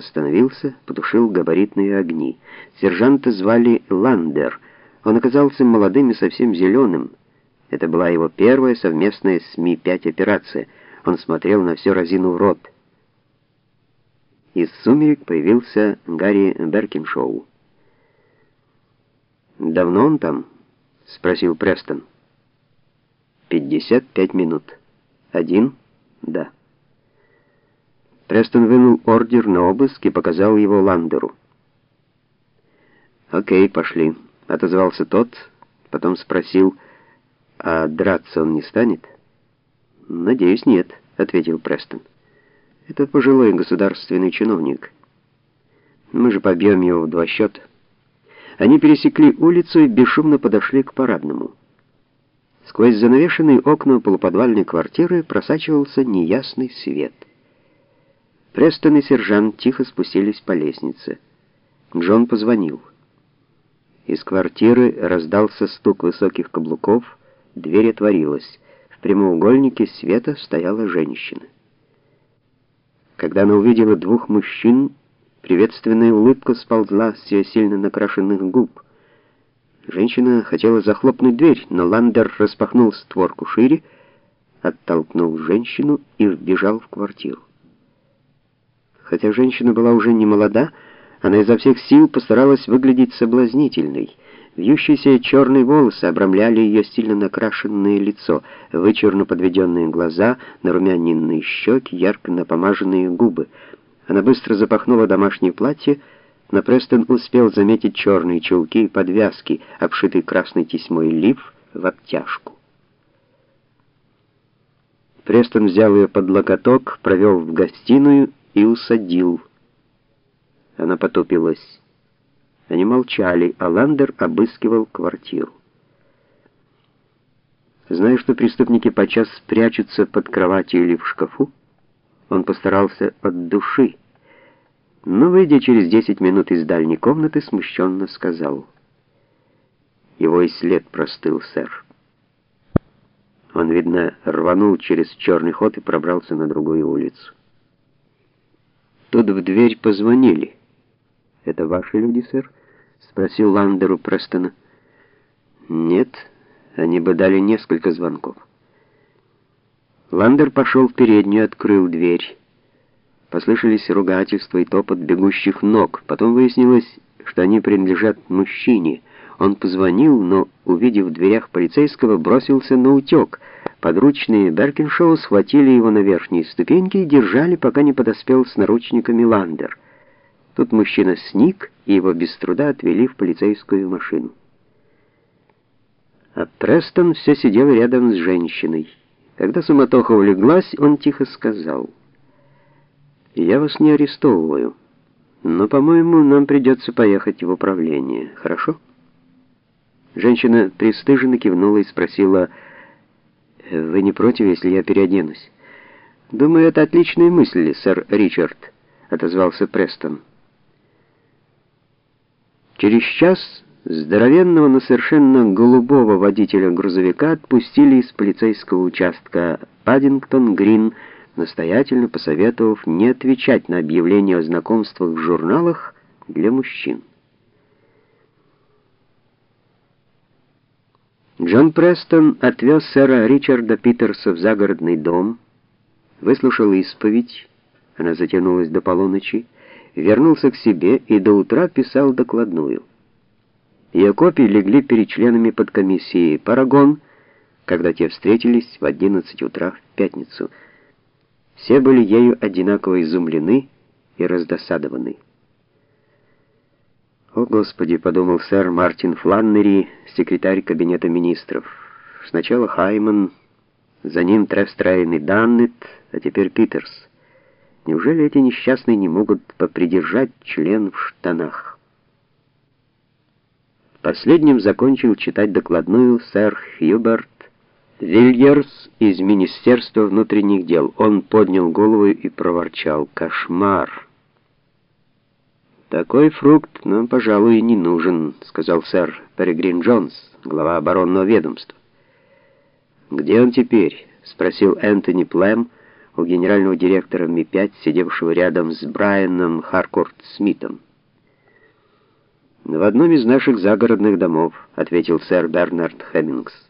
остановился, потушил габаритные огни. Сержанта звали Ландер. Он оказался молодым и совсем зеленым. Это была его первая совместная с Ми-5 операция. Он смотрел на все разину в рот. Из сумерек появился Гарри Беркиншоу. «Давно он там?» — спросил Престон. «Пятьдесят пять минут. Один?» «Да». Престон вынул ордер на обыск и показал его Ландеру. «Окей, пошли», — отозвался тот, потом спросил, «А драться он не станет?» «Надеюсь, нет», — ответил Престон. «Это пожилой государственный чиновник. Мы же побьем его в два счета». Они пересекли улицу и бесшумно подошли к парадному. Сквозь занавешенные окна полуподвальной квартиры просачивался неясный свет — Престон и сержант тихо спустились по лестнице. Джон позвонил. Из квартиры раздался стук высоких каблуков, дверь отворилась. В прямоугольнике света стояла женщина. Когда она увидела двух мужчин, приветственная улыбка сползла с ее сильно накрашенных губ. Женщина хотела захлопнуть дверь, но Ландер распахнул створку шире, оттолкнул женщину и вбежал в квартиру. Хотя женщина была уже не молода, она изо всех сил постаралась выглядеть соблазнительной. Вьющиеся черные волосы обрамляли ее стильно накрашенное лицо, вычурно подведенные глаза, нарумяненные щеки, ярко напомаженные губы. Она быстро запахнула домашнее платье, но Престон успел заметить черные чулки и подвязки, обшитый красной тесьмой лиф в обтяжку. Престон взял ее под локоток, провел в гостиную и усадил. Она потупилась. Они молчали, а Ландер обыскивал квартиру. Зная, что преступники подчас прячутся под кроватью или в шкафу, он постарался от души, но, выйдя через десять минут из дальней комнаты, смущенно сказал. Его и след простыл, сэр. Он, видно, рванул через черный ход и пробрался на другую улицу. Тут в дверь позвонили. «Это ваши люди, сэр?» — спросил Ландеру Престона. «Нет, они бы дали несколько звонков». Ландер пошел в переднюю, открыл дверь. Послышались ругательства и топот бегущих ног. Потом выяснилось, что они принадлежат мужчине. Он позвонил, но, увидев в дверях полицейского, бросился на утек — Подручные Беркиншоу схватили его на верхние ступеньки и держали, пока не подоспел с наручниками Ландер. Тут мужчина сник, и его без труда отвели в полицейскую машину. А Престон все сидел рядом с женщиной. Когда суматоха улеглась, он тихо сказал, «Я вас не арестовываю, но, по-моему, нам придется поехать в управление, хорошо?» Женщина пристыженно кивнула и спросила, вы не против, если я переоденусь? Думаю, это отличные мысли, сэр Ричард, отозвался Престон. Через час здоровенного, но совершенно голубого водителя грузовика отпустили из полицейского участка Паддингтон-Грин, настоятельно посоветовав не отвечать на объявления о знакомствах в журналах для мужчин. Джон Престон отвез сэра Ричарда Питерса в загородный дом, выслушал исповедь, она затянулась до полуночи, вернулся к себе и до утра писал докладную. Ее копии легли перед членами подкомиссии «Парагон», когда те встретились в 11 утра в пятницу. Все были ею одинаково изумлены и раздосадованы. «О, Господи!» — подумал сэр Мартин Фланнери, секретарь кабинета министров. Сначала Хайман, за ним Трестрейн и Даннет, а теперь Питерс. Неужели эти несчастные не могут попридержать член в штанах? Последним закончил читать докладную сэр Хьюберт Вильерс из Министерства внутренних дел. Он поднял голову и проворчал «Кошмар!» «Такой фрукт нам, пожалуй, не нужен», — сказал сэр Перегрин Джонс, глава оборонного ведомства. «Где он теперь?» — спросил Энтони Плем у генерального директора Ми-5, сидевшего рядом с Брайаном Харкорт Смитом. «В одном из наших загородных домов», — ответил сэр Бернард Хэммингс.